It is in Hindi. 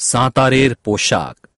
সাঁতারের পোশাক